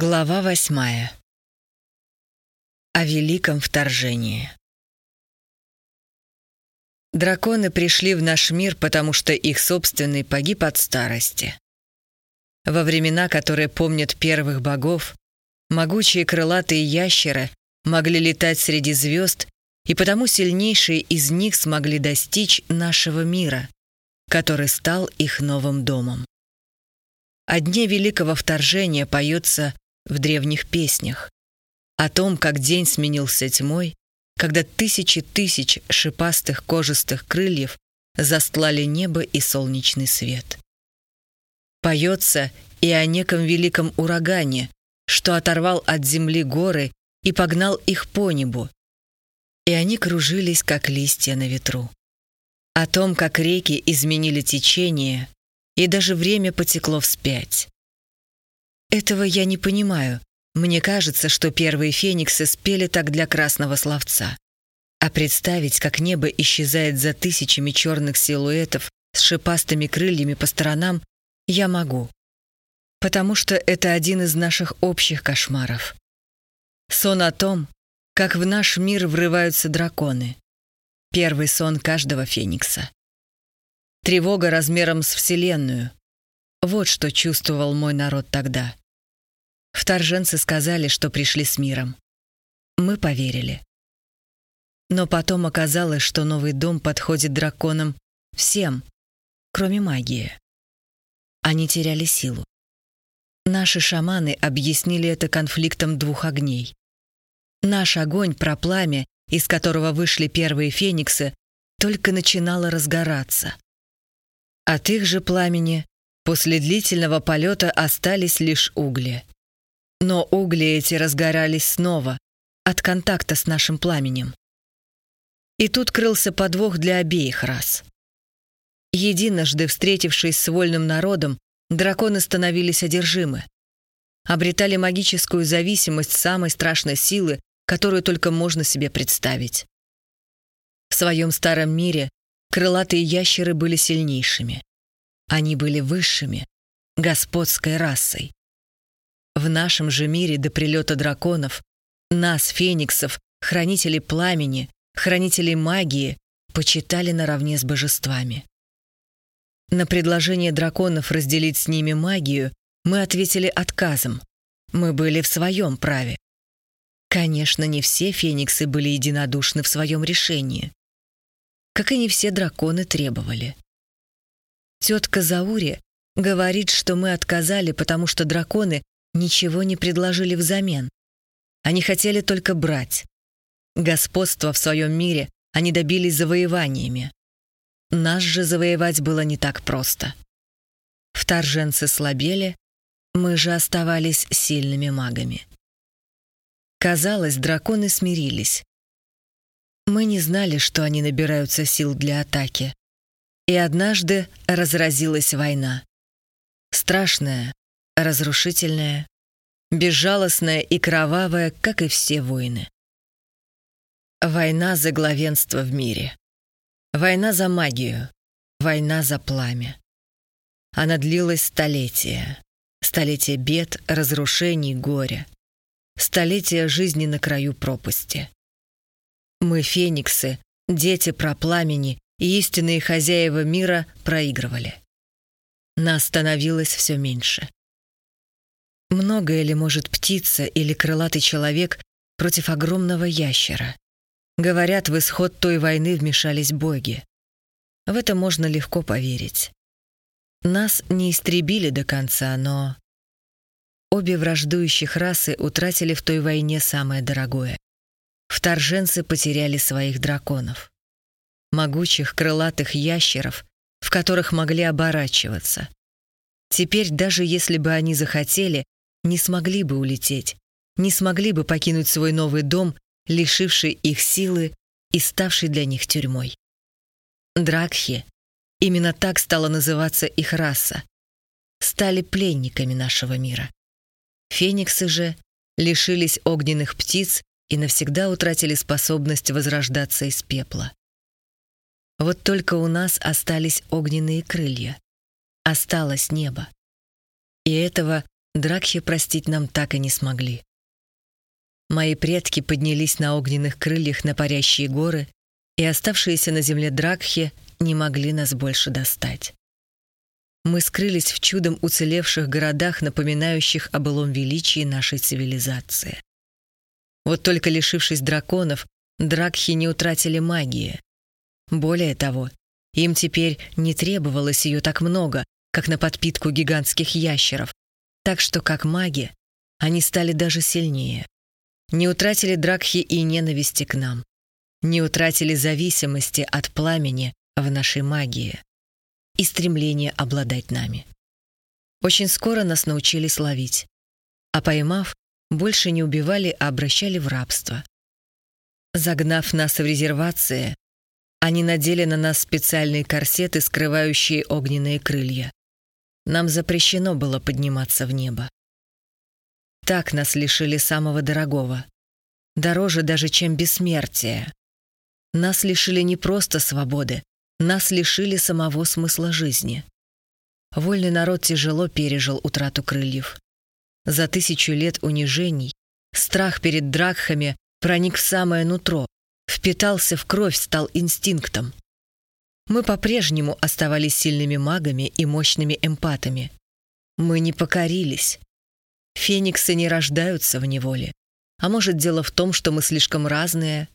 Глава восьмая. О великом вторжении. Драконы пришли в наш мир, потому что их собственный погиб от старости. Во времена, которые помнят первых богов, могучие крылатые ящеры могли летать среди звезд, и потому сильнейшие из них смогли достичь нашего мира, который стал их новым домом. О дне Великого Вторжения поется в древних песнях. О том, как день сменился тьмой, когда тысячи тысяч шипастых кожистых крыльев застлали небо и солнечный свет. Поется и о неком великом урагане, что оторвал от земли горы и погнал их по небу, и они кружились, как листья на ветру. О том, как реки изменили течение, и даже время потекло вспять. Этого я не понимаю. Мне кажется, что первые фениксы спели так для красного словца. А представить, как небо исчезает за тысячами черных силуэтов с шипастыми крыльями по сторонам, я могу. Потому что это один из наших общих кошмаров. Сон о том, как в наш мир врываются драконы. Первый сон каждого феникса. Тревога размером с Вселенную. Вот что чувствовал мой народ тогда. Вторженцы сказали, что пришли с миром. Мы поверили. Но потом оказалось, что новый дом подходит драконам всем, кроме магии. Они теряли силу. Наши шаманы объяснили это конфликтом двух огней. Наш огонь про пламя, из которого вышли первые фениксы, только начинало разгораться. От их же пламени после длительного полета остались лишь угли. Но угли эти разгорались снова от контакта с нашим пламенем. И тут крылся подвох для обеих рас. Единожды встретившись с вольным народом, драконы становились одержимы. Обретали магическую зависимость самой страшной силы, которую только можно себе представить. В своем старом мире крылатые ящеры были сильнейшими. Они были высшими, господской расой. В нашем же мире до прилета драконов нас, фениксов, хранителей пламени, хранителей магии, почитали наравне с божествами. На предложение драконов разделить с ними магию мы ответили отказом. Мы были в своем праве. Конечно, не все фениксы были единодушны в своем решении как и не все драконы требовали. Тетка Заури говорит, что мы отказали, потому что драконы ничего не предложили взамен. Они хотели только брать. Господство в своем мире они добились завоеваниями. Нас же завоевать было не так просто. Вторженцы слабели, мы же оставались сильными магами. Казалось, драконы смирились. Мы не знали, что они набираются сил для атаки. И однажды разразилась война. Страшная, разрушительная, безжалостная и кровавая, как и все войны. Война за главенство в мире. Война за магию. Война за пламя. Она длилась столетия. Столетия бед, разрушений, горя. Столетия жизни на краю пропасти. Мы, фениксы, дети пропламени и истинные хозяева мира, проигрывали. Нас становилось все меньше. Многое ли может птица или крылатый человек против огромного ящера? Говорят, в исход той войны вмешались боги. В это можно легко поверить. Нас не истребили до конца, но... Обе враждующих расы утратили в той войне самое дорогое вторженцы потеряли своих драконов. Могучих крылатых ящеров, в которых могли оборачиваться. Теперь, даже если бы они захотели, не смогли бы улететь, не смогли бы покинуть свой новый дом, лишивший их силы и ставший для них тюрьмой. Дракхи, именно так стала называться их раса, стали пленниками нашего мира. Фениксы же лишились огненных птиц и навсегда утратили способность возрождаться из пепла. Вот только у нас остались огненные крылья. Осталось небо. И этого Дракхи простить нам так и не смогли. Мои предки поднялись на огненных крыльях на парящие горы, и оставшиеся на земле Дракхи не могли нас больше достать. Мы скрылись в чудом уцелевших городах, напоминающих о былом величии нашей цивилизации. Вот только лишившись драконов, Дракхи не утратили магии. Более того, им теперь не требовалось ее так много, как на подпитку гигантских ящеров, так что, как маги, они стали даже сильнее. Не утратили Дракхи и ненависти к нам. Не утратили зависимости от пламени в нашей магии и стремления обладать нами. Очень скоро нас научились ловить, а поймав, больше не убивали, а обращали в рабство. Загнав нас в резервации, они надели на нас специальные корсеты, скрывающие огненные крылья. Нам запрещено было подниматься в небо. Так нас лишили самого дорогого. Дороже даже, чем бессмертие. Нас лишили не просто свободы, нас лишили самого смысла жизни. Вольный народ тяжело пережил утрату крыльев. За тысячу лет унижений страх перед дракхами проник в самое нутро, впитался в кровь, стал инстинктом. Мы по-прежнему оставались сильными магами и мощными эмпатами. Мы не покорились. Фениксы не рождаются в неволе. А может, дело в том, что мы слишком разные?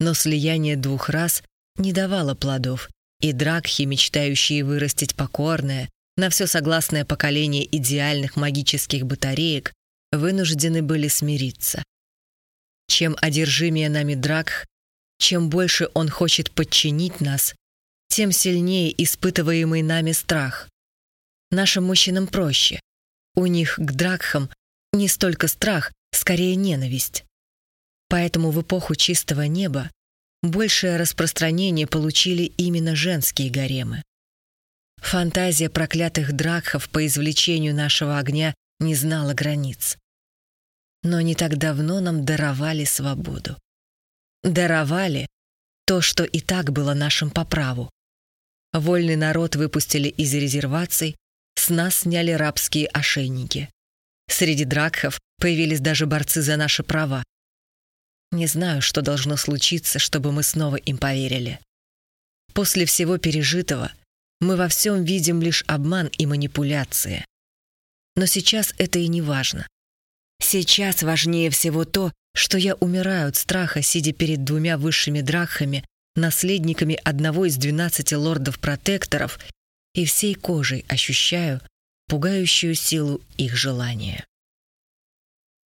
Но слияние двух рас не давало плодов, и дракхи, мечтающие вырастить покорное, на все согласное поколение идеальных магических батареек, вынуждены были смириться. Чем одержимее нами дракх, чем больше он хочет подчинить нас, тем сильнее испытываемый нами страх. Нашим мужчинам проще. У них к дракхам не столько страх, скорее ненависть. Поэтому в эпоху чистого неба большее распространение получили именно женские гаремы. Фантазия проклятых дракхов по извлечению нашего огня не знала границ. Но не так давно нам даровали свободу. Даровали то, что и так было нашим по праву. Вольный народ выпустили из резерваций, с нас сняли рабские ошейники. Среди дракхов появились даже борцы за наши права. Не знаю, что должно случиться, чтобы мы снова им поверили. После всего пережитого мы во всем видим лишь обман и манипуляции. Но сейчас это и не важно. Сейчас важнее всего то, что я умираю от страха, сидя перед двумя высшими драхами, наследниками одного из двенадцати лордов-протекторов, и всей кожей ощущаю пугающую силу их желания.